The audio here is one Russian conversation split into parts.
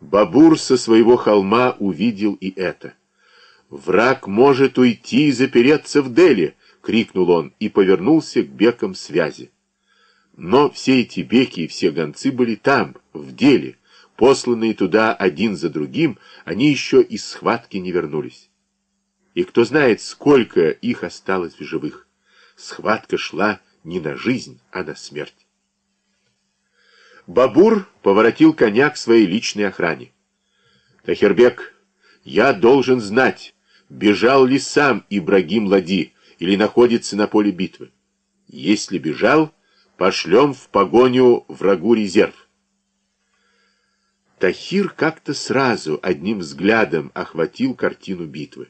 Бабур со своего холма увидел и это. «Враг может уйти и запереться в Дели!» — крикнул он и повернулся к бекам связи. Но все эти беки и все гонцы были там, в Деле. Посланные туда один за другим, они еще из схватки не вернулись. И кто знает, сколько их осталось в живых. Схватка шла не на жизнь, а на смерть. Бабур поворотил коня к своей личной охране. «Тахербек, я должен знать, бежал ли сам Ибрагим Лади или находится на поле битвы. Если бежал, пошлем в погоню врагу резерв». Тахир как-то сразу одним взглядом охватил картину битвы.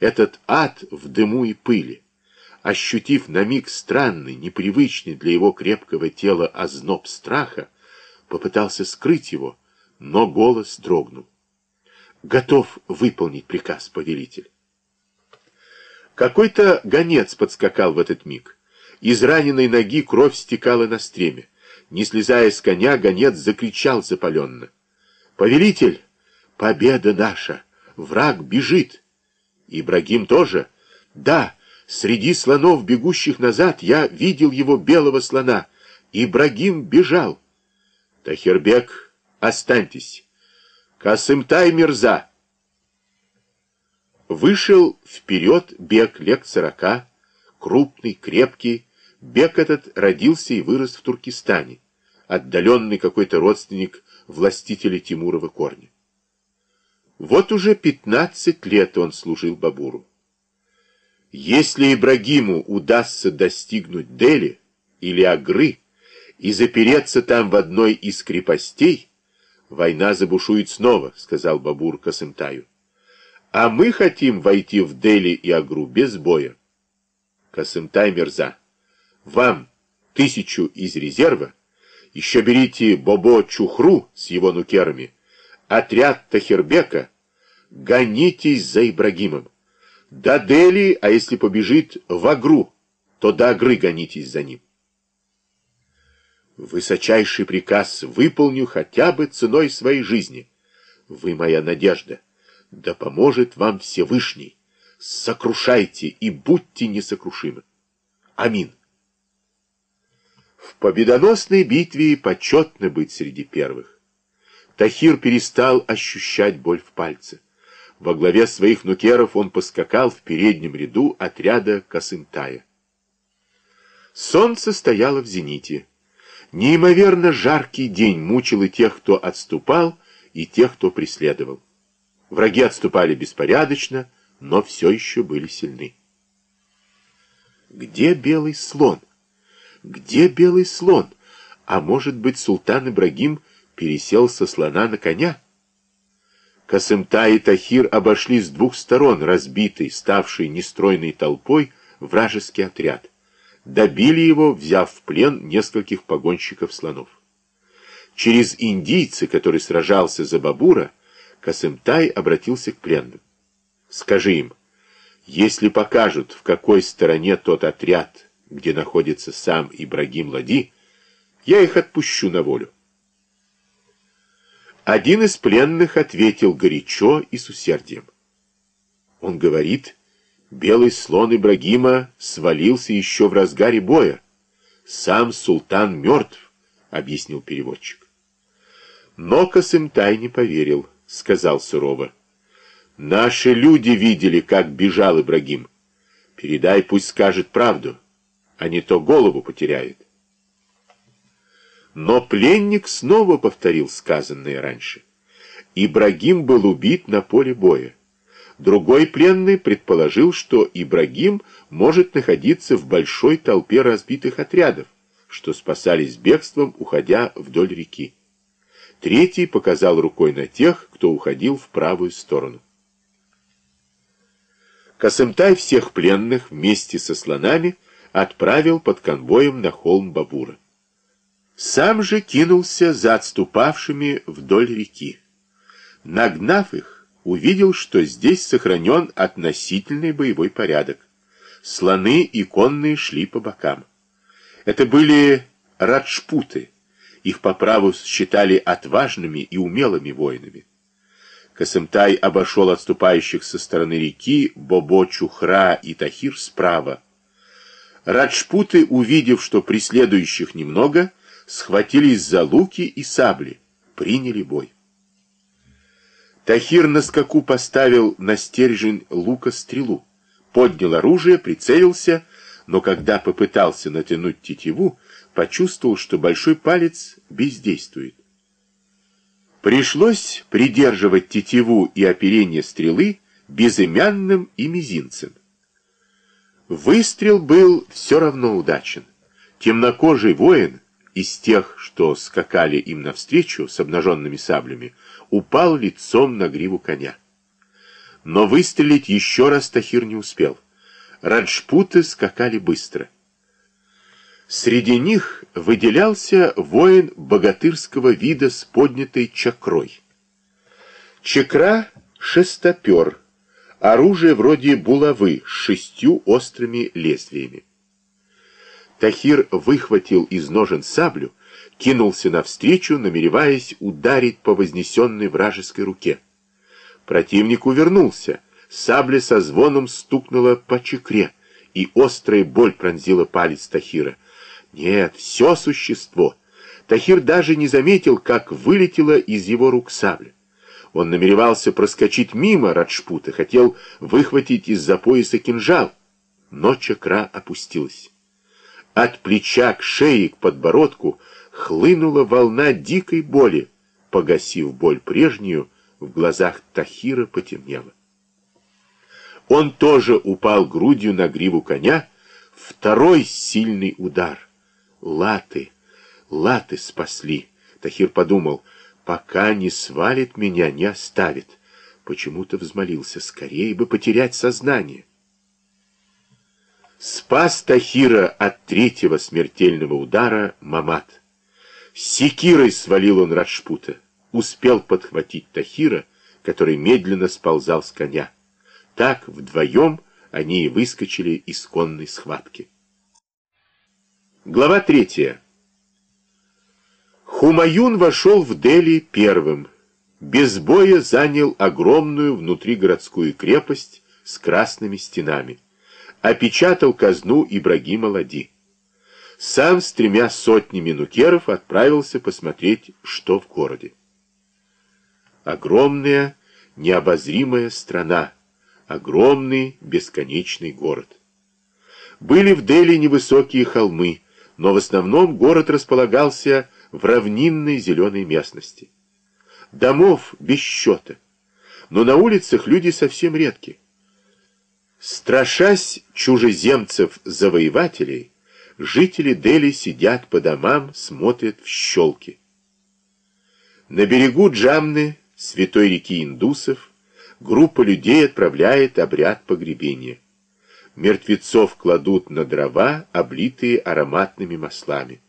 Этот ад в дыму и пыли ощутив на миг странный, непривычный для его крепкого тела озноб страха, попытался скрыть его, но голос дрогнул. «Готов выполнить приказ, повелитель». Какой-то гонец подскакал в этот миг. Из раненой ноги кровь стекала на стреме. Не слезая с коня, гонец закричал запаленно. «Повелитель, победа наша! Враг бежит!» «Ибрагим тоже?» «Да, среди слонов, бегущих назад, я видел его белого слона. Ибрагим бежал!» Тахирбек, останьтесь. Касымтай Мирза. Вышел вперед бег лет сорока, крупный, крепкий. Бег этот родился и вырос в Туркестане, отдаленный какой-то родственник властителя Тимурова корня. Вот уже пятнадцать лет он служил Бабуру. Если Ибрагиму удастся достигнуть Дели или Агры, и запереться там в одной из крепостей, война забушует снова, сказал Бабур Касымтаю. А мы хотим войти в Дели и Агру без боя. Касымтай Мерза, вам тысячу из резерва, еще берите Бобо Чухру с его нукерами, отряд Тахербека, гонитесь за Ибрагимом. До Дели, а если побежит в Агру, то до Агры гонитесь за ним. Высочайший приказ выполню хотя бы ценой своей жизни. Вы моя надежда. Да поможет вам Всевышний. Сокрушайте и будьте несокрушимы. Амин. В победоносной битве почетно быть среди первых. Тахир перестал ощущать боль в пальце. Во главе своих нукеров он поскакал в переднем ряду отряда Касымтая. Солнце стояло в зените. Неимоверно жаркий день мучил и тех, кто отступал, и тех, кто преследовал. Враги отступали беспорядочно, но все еще были сильны. Где белый слон? Где белый слон? А может быть, султан Ибрагим пересел со слона на коня? Касымта и Тахир обошли с двух сторон разбитый, ставший нестройной толпой, вражеский отряд добили его, взяв в плен нескольких погонщиков слонов. Через индийца, который сражался за Бабура, Касымтай обратился к пленным. «Скажи им, если покажут, в какой стороне тот отряд, где находится сам Ибрагим Лади, я их отпущу на волю». Один из пленных ответил горячо и с усердием. Он говорит, Белый слон Ибрагима свалился еще в разгаре боя. Сам султан мертв, объяснил переводчик. Но Касымтай не поверил, сказал сурово. Наши люди видели, как бежал Ибрагим. Передай, пусть скажет правду, а не то голову потеряет. Но пленник снова повторил сказанное раньше. Ибрагим был убит на поле боя. Другой пленный предположил, что Ибрагим может находиться в большой толпе разбитых отрядов, что спасались бегством, уходя вдоль реки. Третий показал рукой на тех, кто уходил в правую сторону. Касымтай всех пленных вместе со слонами отправил под конвоем на холм Бабура. Сам же кинулся за отступавшими вдоль реки. Нагнав их, увидел, что здесь сохранен относительный боевой порядок. Слоны и конные шли по бокам. Это были раджпуты, Их по праву считали отважными и умелыми воинами. Касымтай обошел отступающих со стороны реки Бобо, Чухра и Тахир справа. Раджпуты, увидев, что преследующих немного, схватились за луки и сабли, приняли бой. Тахир на скаку поставил на стержень лука стрелу, поднял оружие, прицелился, но когда попытался натянуть тетиву, почувствовал, что большой палец бездействует. Пришлось придерживать тетиву и оперение стрелы безымянным и мизинцем. Выстрел был все равно удачен. Темнокожий воин из тех, что скакали им навстречу с обнаженными саблями, упал лицом на гриву коня. Но выстрелить еще раз Тахир не успел. Раджпуты скакали быстро. Среди них выделялся воин богатырского вида с поднятой чакрой. Чакра — шестопер, оружие вроде булавы с шестью острыми лезвиями. Тахир выхватил из ножен саблю, кинулся навстречу, намереваясь ударить по вознесенной вражеской руке. Противник увернулся, сабля со звоном стукнула по чекре, и острая боль пронзила палец Тахира. Нет, все существо. Тахир даже не заметил, как вылетела из его рук сабля. Он намеревался проскочить мимо Раджпута, хотел выхватить из-за пояса кинжал, но чакра опустилась. От плеча к шее к подбородку хлынула волна дикой боли, погасив боль прежнюю, в глазах Тахира потемнело. Он тоже упал грудью на гриву коня, второй сильный удар. Латы, латы спасли. Тахир подумал, пока не свалит меня, не оставит. Почему-то взмолился, скорее бы потерять сознание. Спас Тахира от третьего смертельного удара Мамат. Секирой свалил он Раджпута. Успел подхватить Тахира, который медленно сползал с коня. Так вдвоем они и выскочили из конной схватки. Глава третья. Хумаюн вошел в Дели первым. Без боя занял огромную внутригородскую крепость с красными стенами опечатал казну Ибрагима Лади. Сам с тремя сотнями нукеров отправился посмотреть, что в городе. Огромная, необозримая страна, огромный, бесконечный город. Были в Дели невысокие холмы, но в основном город располагался в равнинной зеленой местности. Домов без счета, но на улицах люди совсем редкие. Страшась чужеземцев-завоевателей, жители Дели сидят по домам, смотрят в щелки. На берегу Джамны, святой реки индусов, группа людей отправляет обряд погребения. Мертвецов кладут на дрова, облитые ароматными маслами.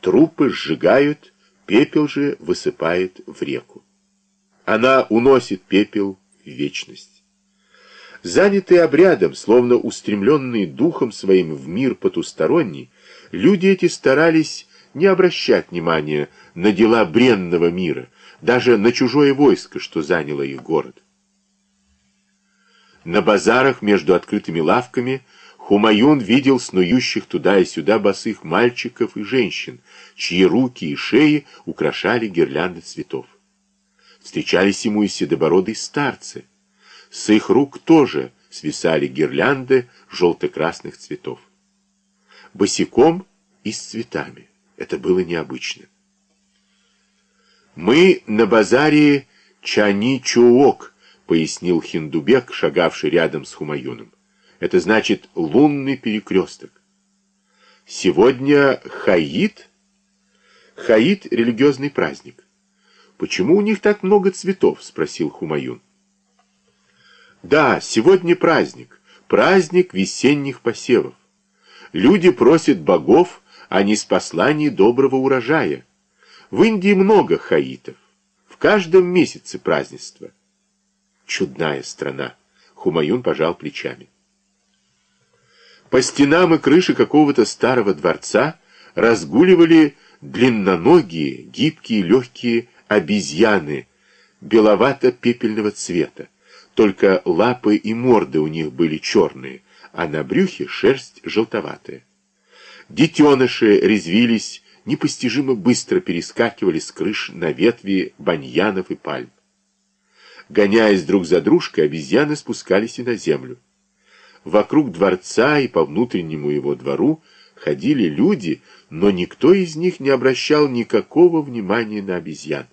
Трупы сжигают, пепел же высыпает в реку. Она уносит пепел в вечность. Занятые обрядом, словно устремленные духом своим в мир потусторонний, люди эти старались не обращать внимания на дела бренного мира, даже на чужое войско, что заняло их город. На базарах между открытыми лавками Хумаюн видел снующих туда и сюда босых мальчиков и женщин, чьи руки и шеи украшали гирлянды цветов. Встречались ему и седобородые старцы, с их рук тоже свисали гирлянды желто-красных цветов. Босиком и с цветами. Это было необычно. «Мы на базаре Чани-Чуок», — пояснил Хиндубек, шагавший рядом с Хумаюном. «Это значит лунный перекресток. Сегодня Хаид?» «Хаид — религиозный праздник». «Почему у них так много цветов?» — спросил Хумаюн. Да, сегодня праздник, праздник весенних посевов. Люди просят богов а не с посланий доброго урожая. В Индии много хаитов. В каждом месяце празднество. Чудная страна. Хумаюн пожал плечами. По стенам и крыше какого-то старого дворца разгуливали длинноногие, гибкие, легкие обезьяны беловато-пепельного цвета. Только лапы и морды у них были черные, а на брюхе шерсть желтоватая. Детеныши резвились, непостижимо быстро перескакивали с крыш на ветви баньянов и пальм. Гоняясь друг за дружкой, обезьяны спускались и на землю. Вокруг дворца и по внутреннему его двору ходили люди, но никто из них не обращал никакого внимания на обезьян.